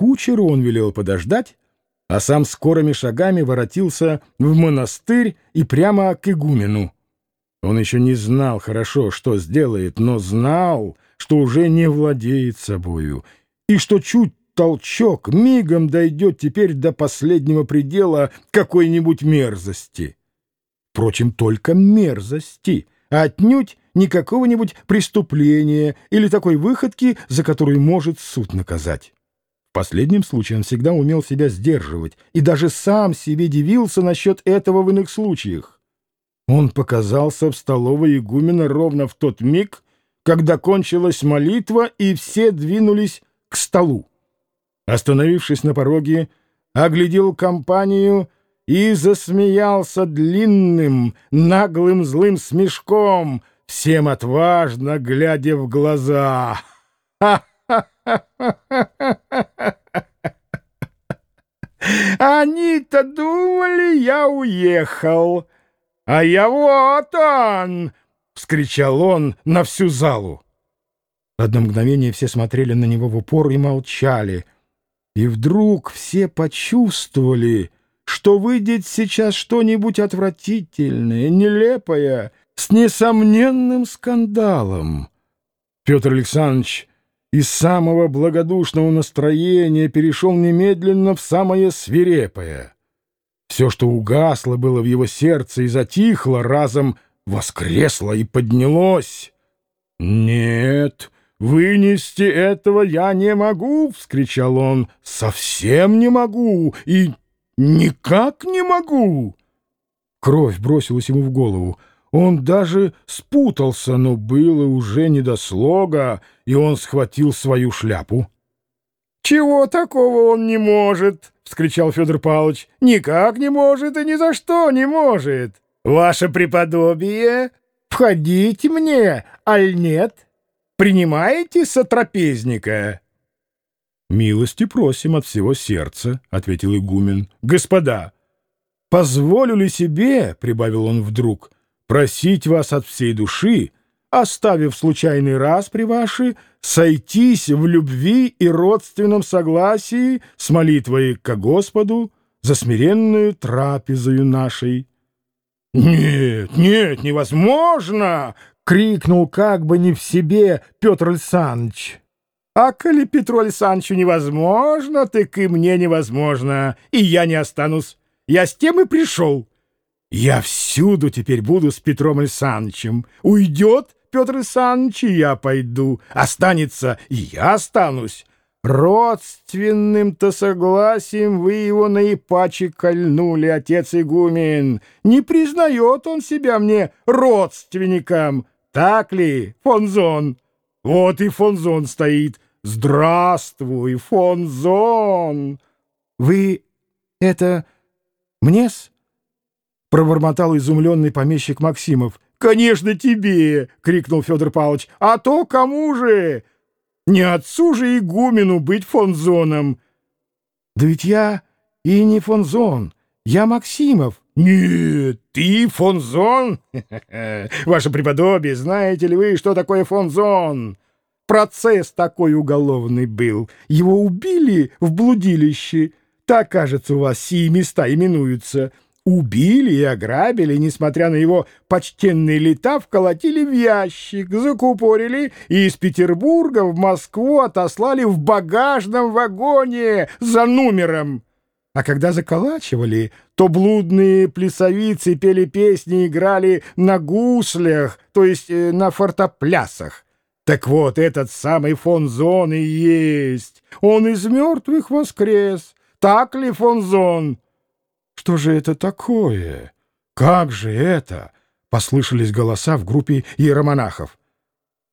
кучеру он велел подождать, а сам скорыми шагами воротился в монастырь и прямо к игумену. Он еще не знал хорошо, что сделает, но знал, что уже не владеет собою, и что чуть толчок мигом дойдет теперь до последнего предела какой-нибудь мерзости. Впрочем, только мерзости, а отнюдь не какого-нибудь преступления или такой выходки, за которую может суд наказать. В последнем случае он всегда умел себя сдерживать и даже сам себе дивился насчет этого в иных случаях. Он показался в столовой игумена ровно в тот миг, когда кончилась молитва, и все двинулись к столу. Остановившись на пороге, оглядел компанию и засмеялся длинным, наглым злым смешком, всем отважно глядя в глаза. Они-то думали, я уехал, а я вот он! — вскричал он на всю залу. Одно мгновение все смотрели на него в упор и молчали. И вдруг все почувствовали, что выйдет сейчас что-нибудь отвратительное, нелепое, с несомненным скандалом. Петр Александрович из самого благодушного настроения перешел немедленно в самое свирепое. Все, что угасло было в его сердце и затихло, разом воскресло и поднялось. «Нет, вынести этого я не могу!» — вскричал он. «Совсем не могу и никак не могу!» Кровь бросилась ему в голову. Он даже спутался, но было уже не до слога, и он схватил свою шляпу. — Чего такого он не может? — вскричал Федор Павлович. — Никак не может и ни за что не может. — Ваше преподобие, входите мне, аль нет? Принимаете сотрапезника? — Милости просим от всего сердца, — ответил игумен. — Господа, позволю ли себе, — прибавил он вдруг, — просить вас от всей души, оставив случайный раз при ваши, сойтись в любви и родственном согласии с молитвой ко Господу за смиренную трапезою нашей. — Нет, нет, невозможно! — крикнул как бы не в себе Петр Александрович. — А коли Петру Александровичу невозможно, так и мне невозможно, и я не останусь. Я с тем и пришел. Я всюду теперь буду с Петром Александровичем. Уйдет Петр Александрович, и я пойду. Останется, и я останусь. Родственным-то согласием вы его наипаче кольнули, отец игумен. Не признает он себя мне родственником. Так ли, Фонзон? Вот и Фонзон стоит. Здравствуй, Фонзон! Вы это мне-с? — пробормотал изумленный помещик Максимов. «Конечно, тебе!» — крикнул Федор Павлович. «А то кому же? Не отцу же игумену быть фонзоном!» «Да ведь я и не фонзон, я Максимов!» «Нет, ты фонзон? Ваше преподобие, знаете ли вы, что такое фонзон?» Процесс такой уголовный был. Его убили в блудилище. Так, кажется, у вас сии места именуются убили и ограбили, несмотря на его почтенные лета, вколотили в ящик, закупорили и из Петербурга в Москву отослали в багажном вагоне за номером. А когда заколачивали, то блудные плясовицы пели песни и играли на гуслях, то есть э, на фортоплясах. Так вот, этот самый фон Зон и есть. Он из мертвых воскрес. Так ли, фон Зон? Что же это такое? Как же это? Послышались голоса в группе иеромонахов.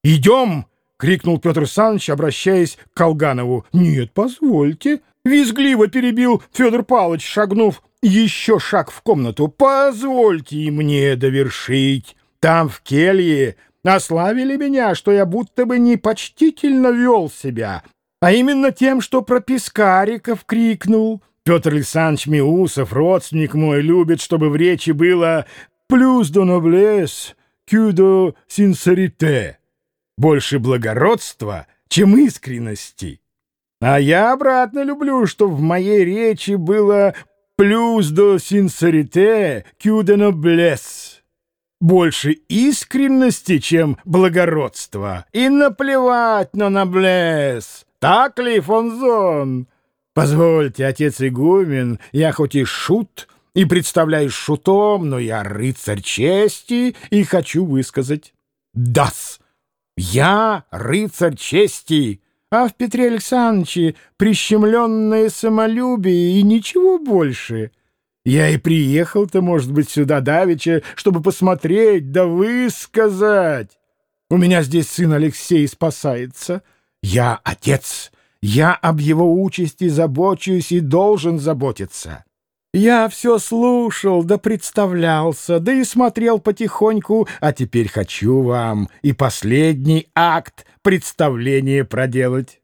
«Идем!» — крикнул Петр Александрович, обращаясь к Колганову. «Нет, позвольте!» — визгливо перебил Федор Павлович, шагнув еще шаг в комнату. «Позвольте и мне довершить. Там, в келье, ославили меня, что я будто бы непочтительно вел себя, а именно тем, что про Пискариков крикнул. Петр Александрович Миусов, родственник мой, любит, чтобы в речи было «плюс до noblesse que de sincérité» — больше благородства, чем искренности. А я обратно люблю, что в моей речи было «плюс до синсерите кю де ноблес» больше искренности, чем благородства. И наплевать на ноблес. Так ли, Фонзон? Позвольте, отец игумен, я хоть и шут, и представляюсь шутом, но я рыцарь чести и хочу высказать «дас». Я рыцарь чести, а в Петре Александровиче прищемленное самолюбие и ничего больше. Я и приехал-то, может быть, сюда давеча, чтобы посмотреть да высказать. У меня здесь сын Алексей спасается. Я отец, я об его участи забочусь и должен заботиться. Я все слушал, да представлялся, да и смотрел потихоньку, а теперь хочу вам и последний акт представления проделать.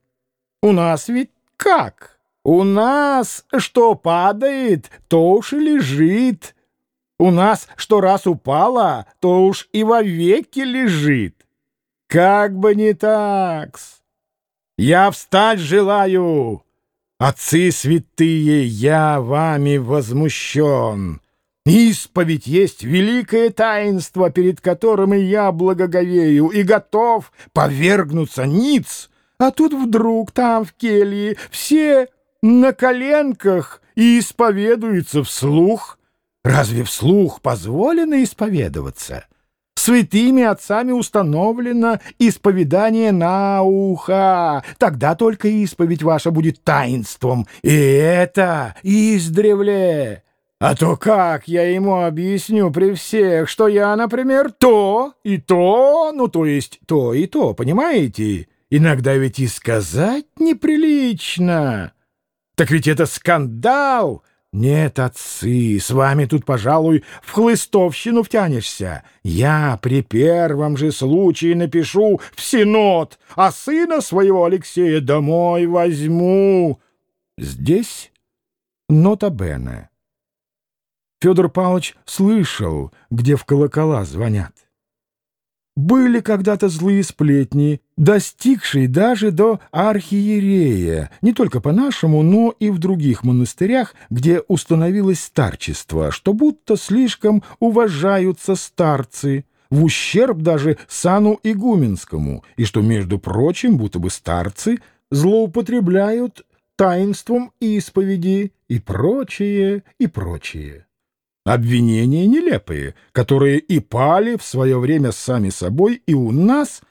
У нас ведь как? У нас что падает, то уж и лежит. У нас что раз упало, то уж и вовеки лежит. Как бы не так-с. Я встать желаю, Отцы святые, я вами возмущен. Исповедь есть великое таинство, перед которым я благоговею, и готов повергнуться ниц. А тут вдруг там в келье все на коленках и исповедуются вслух. Разве вслух позволено исповедоваться? Святыми отцами установлено исповедание на ухо. Тогда только исповедь ваша будет таинством. И это издревле. А то как я ему объясню при всех, что я, например, то и то, ну, то есть то и то, понимаете? Иногда ведь и сказать неприлично. Так ведь это скандал, «Нет, отцы, с вами тут, пожалуй, в хлыстовщину втянешься. Я при первом же случае напишу в Синод, а сына своего Алексея домой возьму». Здесь нота Бене. Федор Павлович слышал, где в колокола звонят. Были когда-то злые сплетни, достигшие даже до архиерея, не только по-нашему, но и в других монастырях, где установилось старчество, что будто слишком уважаются старцы, в ущерб даже сану игуменскому, и что, между прочим, будто бы старцы злоупотребляют таинством исповеди и прочее, и прочее. Обвинения нелепые, которые и пали в свое время сами собой и у нас,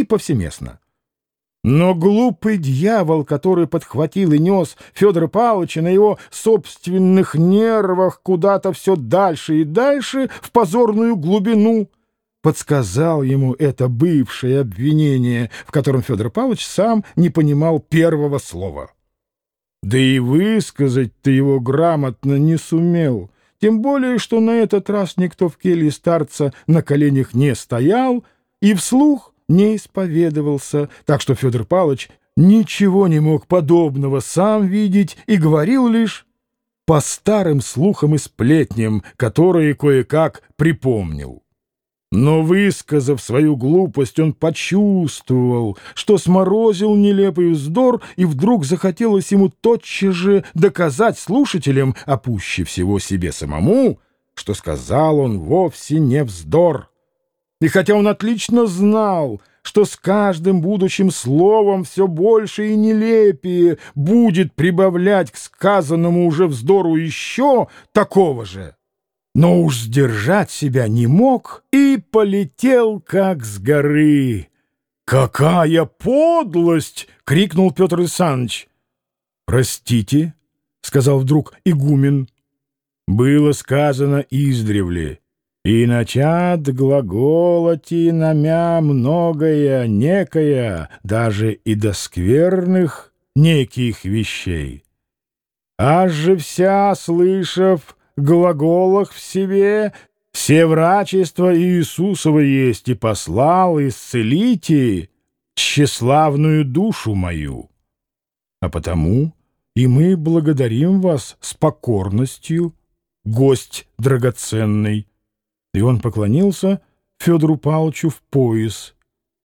и повсеместно. Но глупый дьявол, который подхватил и нес Федора Павловича на его собственных нервах куда-то все дальше и дальше в позорную глубину, подсказал ему это бывшее обвинение, в котором Федор Павлович сам не понимал первого слова. Да и высказать-то его грамотно не сумел — тем более, что на этот раз никто в келье старца на коленях не стоял и вслух не исповедовался, так что Федор Павлович ничего не мог подобного сам видеть и говорил лишь по старым слухам и сплетням, которые кое-как припомнил. Но, высказав свою глупость, он почувствовал, что сморозил нелепый вздор, и вдруг захотелось ему тотчас же доказать слушателям, а всего себе самому, что сказал он вовсе не вздор. И хотя он отлично знал, что с каждым будущим словом все больше и нелепее будет прибавлять к сказанному уже вздору еще такого же, но уж сдержать себя не мог и полетел, как с горы. «Какая подлость!» — крикнул Петр Александрович. «Простите», — сказал вдруг игумен. «Было сказано издревле, и начат глаголоти намя многое, некое, даже и до скверных неких вещей. Аж же вся, слышав, глаголах в себе все врачество Иисусова есть, и послал исцелите тщеславную душу мою. А потому и мы благодарим вас с покорностью, гость драгоценный. И он поклонился Федору Павловичу в пояс,